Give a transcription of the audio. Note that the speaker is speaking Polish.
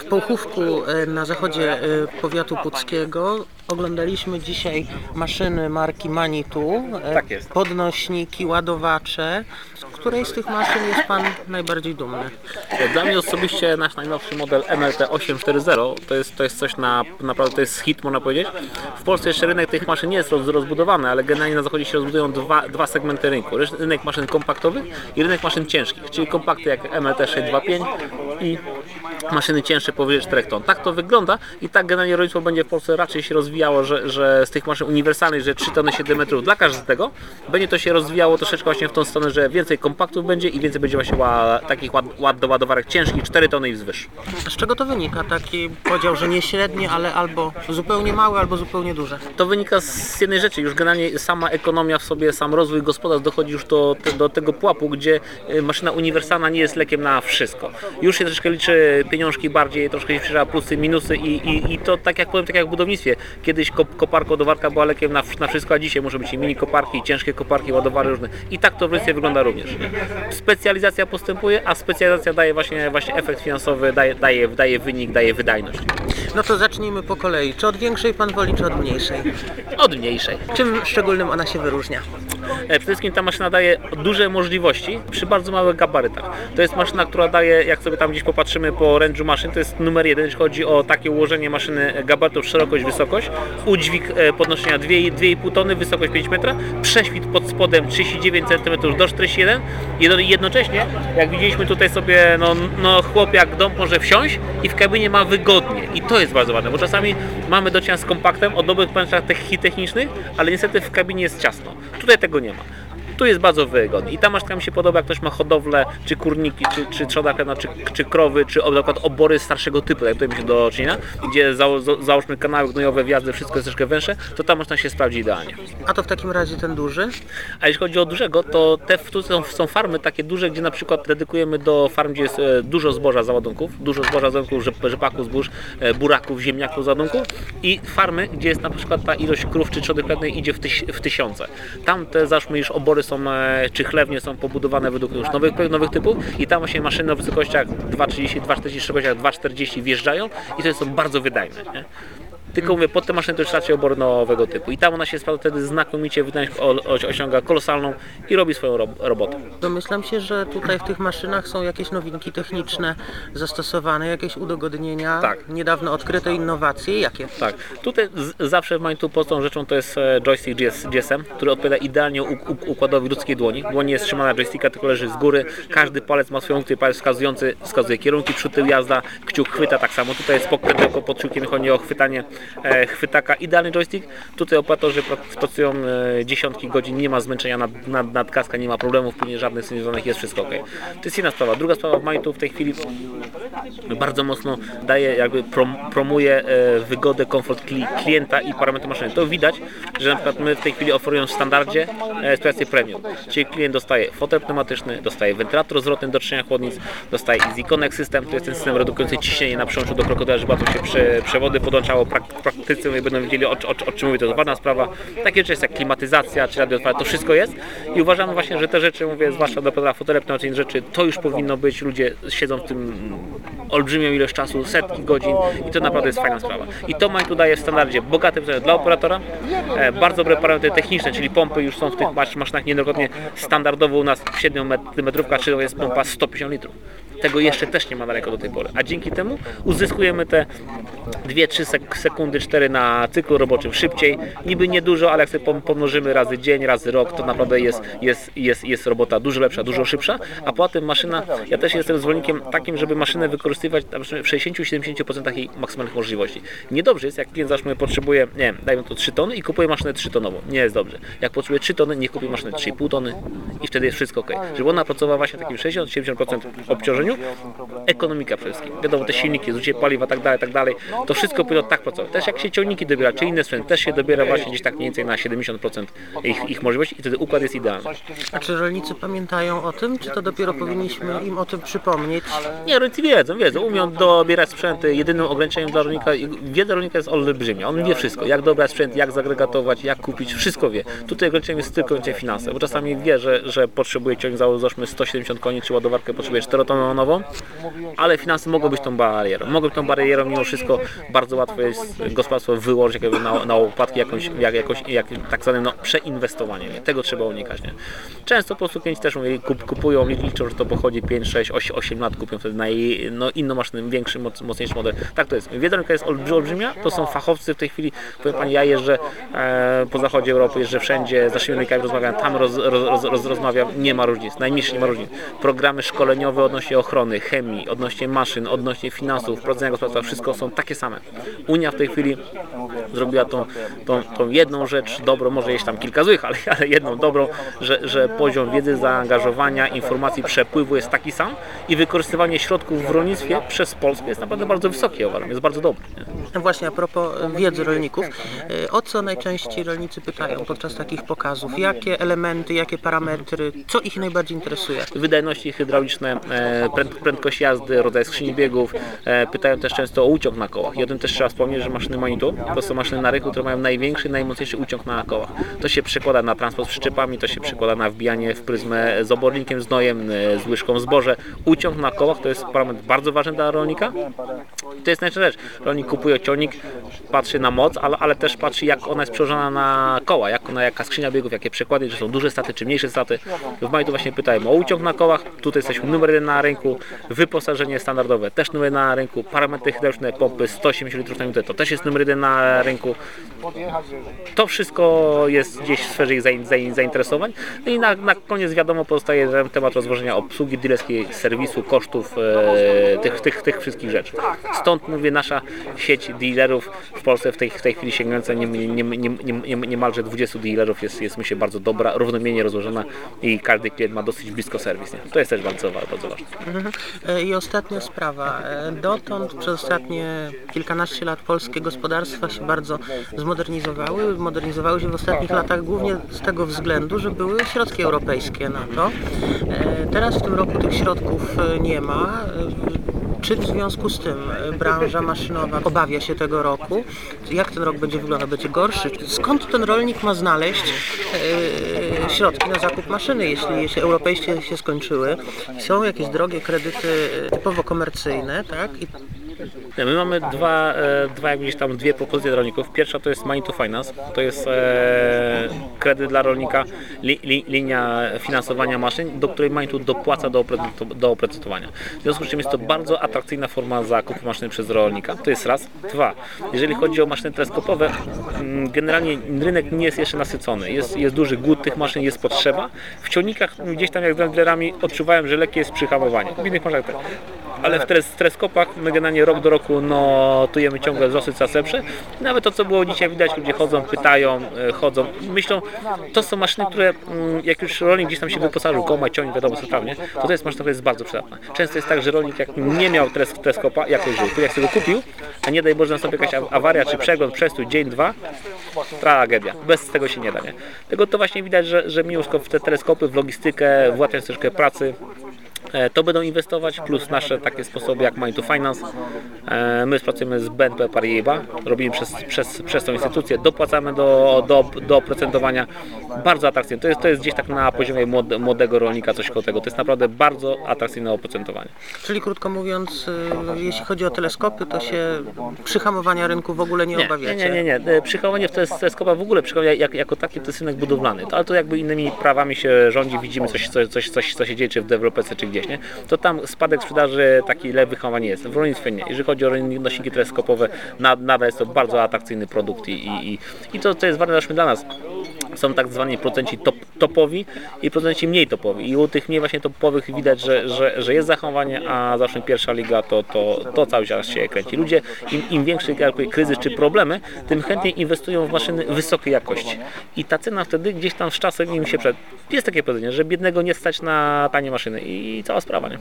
W Połchówku e, na zachodzie e, powiatu puckiego oglądaliśmy dzisiaj maszyny marki Manitou. e, Tak jest. Podnośniki, ładowacze. Z której z tych maszyn jest Pan najbardziej dumny? Dla mnie osobiście nasz najnowszy model MLT 840 to jest, to jest coś na, naprawdę to jest hit można powiedzieć. W Polsce jeszcze rynek tych maszyn nie jest roz, rozbudowany, ale generalnie na zachodzie się rozbudują dwa, dwa segmenty rynku. Rynek maszyn kompaktowych i rynek maszyn ciężkich, czyli kompakty jak MLT 625 i maszyny cięższe powyżej 4 ton. Tak to wygląda i tak generalnie rolnictwo będzie w Polsce raczej się rozwijało, że, że z tych maszyn uniwersalnych, że 3 tony 7 metrów dla każdego, będzie to się rozwijało troszeczkę właśnie w tą stronę, że więcej kompaktów będzie i więcej będzie właśnie ła, takich ład, ład do ładowarek ciężkich 4 tony i wzwyż. Z czego to wynika? Taki podział, że nie średnie, ale albo zupełnie małe, albo zupełnie duże. To wynika z jednej rzeczy, już generalnie sama ekonomia w sobie, sam rozwój gospodarstw dochodzi już do, do tego pułapu, gdzie y, maszyna uniwersalna nie jest lekiem na wszystko. Już się troszkę liczy pieniążki bardziej, troszkę się plusy, minusy i, i, i to tak jak powiem, tak jak w budownictwie. Kiedyś kop, koparka, ładowarka była lekiem na, na wszystko, a dzisiaj może być i mini koparki, ciężkie koparki, ładowary różne. I tak to w rolnictwie wygląda również. Nie? Specjalizacja postępuje, a specjalizacja daje właśnie, właśnie efekt finansowy, daje, daje, daje wynik, daje wydajność. No to zacznijmy po kolei. Czy od większej Pan woli, czy od mniejszej? Od mniejszej. Czym szczególnym ona się wyróżnia? E, Przede wszystkim ta maszyna daje duże możliwości przy bardzo małych gabarytach. To jest maszyna, która daje, jak sobie tam gdzieś popatrzymy po range'u maszyn, to jest numer jeden, jeśli chodzi o takie ułożenie maszyny gabarytów, szerokość, wysokość, udźwig e, podnoszenia 2,5 tony, wysokość 5 metra, prześwit pod spodem 39 cm do 41 Jedno- jednocześnie, jak widzieliśmy tutaj sobie, no, no chłop jak dom może wsiąść i w kabinie ma wygodnie i to jest bardzo ważne, bo czasami mamy do czynienia z kompaktem o dobrych tech- technicznych, ale niestety w kabinie jest ciasno. Tutaj tego nie ma. Tu jest bardzo wygodnie i ta maszynka mi się podoba, jak ktoś ma hodowlę, czy kurniki, czy, czy trzoda chlewna, czy, czy krowy, czy na przykład obory starszego typu, jak tutaj mi się do czynienia, gdzie za, za, załóżmy kanały gnojowe, wjazdy, wszystko jest troszkę węższe, to ta maszyna się sprawdzi idealnie. A to w takim razie ten duży? A jeśli chodzi o dużego, to te tu są, są farmy takie duże, gdzie na przykład dedykujemy do farm, gdzie jest e, dużo zboża załadunków, dużo zboża załadunków, rzep, rzepaków, zbóż, e, buraków, ziemniaków załadunków i farmy, gdzie jest na przykład ta ilość krów czy trzody chlewnej idzie w, tyś, w tysiące. Tam te załóżmy już obory są, e, czy chlewnie są pobudowane według już nowych, nowych typów i tam właśnie maszyny o wysokościach 2,30, 2,40, szerokościach 2,40 wjeżdżają i to są bardzo wydajne. Nie? Tylko mówię, pod te maszyny to już raczej obor nowego typu. I tam ona się sprawdza wtedy znakomicie, wydajność osiąga kolosalną i robi swoją ro- robotę. Domyślam się, że tutaj w tych maszynach są jakieś nowinki techniczne zastosowane, jakieś udogodnienia, Tak. niedawno odkryte innowacje. Jakie? Tak, tutaj zawsze w Manitou podstawową rzeczą to jest e, joystick GS, GSM, który odpowiada idealnie układowi ludzkiej dłoni. Dłoń jest trzymana joysticka, tylko leży z góry. Każdy palec ma swoją funkcję, palec wskazujący wskazuje kierunki, przód, tył, jazda, kciuk chwyta tak samo. Tutaj jest pokręt tylko pod kciukiem, chodzi o chwytanie chwytaka. Idealny joystick. Tutaj operatorzy pra- pracują e, dziesiątki godzin, nie ma zmęczenia nad, nad, nadkaska, nie ma problemów, później żadnych sygnalizowanych, jest wszystko ok. To jest jedna sprawa. Druga sprawa w Manitou w tej chwili bardzo mocno daje, jakby prom, promuje e, wygodę, komfort kli, klienta i parametry maszyny. To widać, że na przykład my w tej chwili oferujemy w standardzie e, sytuację premium. Czyli klient dostaje fotel pneumatyczny, dostaje wentylator zwrotny do czyszczenia chłodnic, dostaje Easy Connect System, to jest ten system redukujący ciśnienie na przełączu do krokodyla, żeby łatwo się prze, przewody podłączało. Prak, praktycy mówię, będą wiedzieli o, o, o czym mówię, to jest ważna sprawa. Takie rzeczy jak klimatyzacja czy radio otwarte, to wszystko jest i uważamy właśnie, że te rzeczy, mówię, zwłaszcza do operatora fotele pneumatyczne rzeczy, to już powinno być, ludzie siedzą w tym olbrzymią ilość czasu, setki godzin i to naprawdę jest fajna sprawa. I to Manitou daje w standardzie bogaty dla operatora, e, bardzo dobre parametry techniczne, czyli pompy już są w tych masz- maszynach niejednokrotnie standardowo u nas 7 met- metrówka, czy jest pompa 150 litrów. Tego jeszcze też nie ma daleko do tej pory, a dzięki temu uzyskujemy te 2-3 sek- sekundy, 4 na cyklu roboczym szybciej. Niby niedużo, ale jak sobie pom- pomnożymy razy dzień, razy rok, to naprawdę jest, jest, jest, jest robota dużo lepsza, dużo szybsza, a poza tym maszyna, ja też jestem zwolennikiem takim, żeby maszynę wykorzystywać w 60-70% jej maksymalnych możliwości. Niedobrze jest, jak klient załóżmy potrzebuje, nie wiem, dajmy to 3 tony i kupuje maszynę 3 tonową. Nie jest dobrze. Jak potrzebuje 3 tony, nie kupuje maszyny 3,5 tony i wtedy jest wszystko ok. Żeby ona pracowała właśnie takim 60-70% obciążeniu, ekonomika przede wszystkim. Wiadomo, te silniki, zużycie paliwa, tak dalej, tak dalej. To wszystko powinno tak pracować. Też jak się ciągniki dobiera, czy inne sprzęty, też się dobiera właśnie gdzieś tak mniej więcej na 70% ich, ich możliwości i wtedy układ jest idealny. A czy rolnicy pamiętają o tym, czy to dopiero powinniśmy im o tym przypomnieć? Nie, rolnicy wiedzą, wiedzą, umią dobierać sprzęty. Jedynym ograniczeniem dla rolnika, wiedza rolnika jest olbrzymia. On wie wszystko, jak dobrać sprzęt, jak zagregatować, jak kupić, wszystko wie. Tutaj ograniczeniem jest tylko finanse, bo czasami wie, że, że potrzebuje ciąg załóżmy 170 koni, czy ładowarkę potrzebuje 4-tonową, ale finanse mogą być tą barierą. Mogą być tą barierą, mimo wszystko bardzo łatwo jest gospodarstwo wyłożyć jakby na, na łopatki jakąś, jak, jak, tak zwane no, przeinwestowanie. Nie? Tego trzeba unikać. Nie? Często po prostu klienci też mówią, kup, kupują liczą, że to pochodzi 5, 6, 8, 8 lat, kupią wtedy na jej, no, inną maszynę, większy, moc, mocniejszy model. Tak to jest. Wiedza rynka jest olbrzy- olbrzymia, to są fachowcy w tej chwili. Powiem Pani, ja jeżdżę e, po zachodzie Europy, jeżdżę wszędzie, z naszymi rolnikami rozmawiam, tam roz, roz, roz, roz, rozmawiam, nie ma różnic, najmniejszych nie ma różnic. Programy szkoleniowe odnośnie ochrony, chemii, odnośnie maszyn, odnośnie finansów, prowadzenia gospodarstwa, wszystko są takie same. Unia w tej chwili zrobiła tą, tą, tą jedną rzecz dobrą, może jest tam kilka złych, ale, ale jedną dobrą, że, że poziom wiedzy, zaangażowania, informacji, przepływu jest taki sam i wykorzystywanie środków w rolnictwie przez Polskę jest naprawdę bardzo wysokie, uważam, jest bardzo dobry. Nie? No Właśnie a propos wiedzy rolników, e, o co najczęściej rolnicy pytają podczas takich pokazów? Jakie elementy, jakie parametry, co ich najbardziej interesuje? wydajności hydrauliczne, e, prędkość jazdy, rodzaj skrzyni biegów. E, Pytają też często o uciąg na kołach. I o tym też trzeba wspomnieć, że maszyny Manitou to są maszyny na rynku, które mają największy, najmocniejszy uciąg na kołach. To się przekłada na transport z przyczepami, to się przekłada na wbijanie w pryzmę z obornikiem, z nojem, e, z łyżką zboże. Uciąg na kołach to jest parametr bardzo ważny dla rolnika. To jest najlepsza rzecz. Rolnik kupuje ciągnik, patrzy na moc, ale, ale też patrzy jak ona jest przełożona na koła, jak ona, jaka skrzynia biegów, jakie przekłady, czy są duże staty, czy mniejsze staty. W Maju właśnie pytają o uciąg na kołach, tutaj jesteśmy numer jeden na rynku, wyposażenie standardowe też numer na rynku, parametry hydrauliczne pompy 180 litrów na minutę to też jest numer jeden na rynku. To wszystko jest gdzieś w sferze ich zain- zain- zainteresowań. No i na, na koniec wiadomo pozostaje temat rozłożenia obsługi dealerskiej, serwisu, kosztów, e, tych, tych, tych wszystkich rzeczy. Stąd mówię, nasza sieć dealerów w Polsce w tej, w tej chwili sięgająca nie, nie, nie, nie, nie, niemalże 20 dealerów jest, jest myślę bardzo dobra, równomiernie rozłożona i każdy klient ma dosyć blisko serwis. Nie? To jest też bardzo, bardzo ważne. E, I ostatnia sprawa. E, Dotąd przez ostatnie kilkanaście lat polskie gospodarstwa się bardzo zmodernizowały. Modernizowały się w ostatnich latach głównie z tego względu, że były środki europejskie na to. E, Teraz w tym roku tych środków nie ma. Czy w związku z tym e, branża maszynowa obawia się tego roku? Jak ten rok będzie wyglądał? Będzie gorszy? Skąd ten rolnik ma znaleźć e, środki na zakup maszyny, jeśli, jeśli europejskie się skończyły? Są jakieś drogie kredyty e, typowo komercyjne, tak? I My mamy dwa, e, dwa jakby gdzieś tam dwie propozycje dla rolników. Pierwsza to jest Money to Finance, to jest e, kredyt dla rolnika, li, li, linia finansowania maszyn, do której Money to dopłaca do, do oprocentowania. W związku z czym jest to bardzo atrakcyjna forma zakupu maszyny przez rolnika. To jest raz. Dwa, jeżeli chodzi o maszyny teleskopowe, mm, generalnie rynek nie jest jeszcze nasycony. Jest, jest duży głód tych maszyn, jest potrzeba. W ciągnikach gdzieś tam jak z dealerami odczuwałem, że lekkie jest przyhamowanie. W innych maszynach tak ale w tres- streskopach my generalnie rok do roku notujemy ciągle wzrosty coraz lepsze. Nawet to, co było dzisiaj widać, ludzie chodzą, pytają, e, chodzą, myślą, to są maszyny, które mm, jak już rolnik gdzieś tam się wyposażył, koma, ciągnik, wiadomo co sprawnie, to to jest maszyna, która jest bardzo przydatna. Często jest tak, że rolnik jak nie miał tres- treskopa, jakoś żył, jak sobie go kupił, a nie daj Boże nastąpi jakaś awaria czy przegląd, przestój, dzień, dwa, tragedia. Bez tego się nie da, nie? Tego to właśnie widać, że, że w te teleskopy, w logistykę, włączając troszkę pracy, To będą inwestować, plus nasze takie sposoby jak Money to Finance. E, My współpracujemy z BNP Paribas, robimy przez, przez, przez tą instytucję, dopłacamy do, do, do oprocentowania. Bardzo atrakcyjne. To jest, to jest gdzieś tak na poziomie młode- młodego rolnika coś koło tego. To jest naprawdę bardzo atrakcyjne oprocentowanie. Czyli krótko mówiąc, y, jeśli chodzi o teleskopy, to się przyhamowania rynku w ogóle nie, Nie, obawiacie? nie, nie, nie, nie. Przychowanie w tes- teleskopa w ogóle, jak, jako takie to jest rynek budowlany. To, ale to jakby innymi prawami się rządzi, widzimy coś, coś, coś, coś co się dzieje, czy w deweloperce, czy gdzieś, nie? To tam spadek sprzedaży taki lewy hamowanie jest. W rolnictwie nie. Jeżeli chodzi o nośniki teleskopowe, na- nadal jest to bardzo atrakcyjny produkt i, i, i, to, co jest ważne właśnie dla nas. Są tak zwani producenci top, topowi i producenci mniej topowi. I u tych mniej właśnie topowych widać, że, że, że jest zachowanie, a zawsze pierwsza liga to, to, to cały czas się kręci. Ludzie, im, im większy kryzys czy problemy, tym chętniej inwestują w maszyny wysokiej jakości. I ta cena wtedy gdzieś tam z czasem im się przed... Jest takie powiedzenie, że biednego nie stać na tanie maszyny i cała sprawa, nie?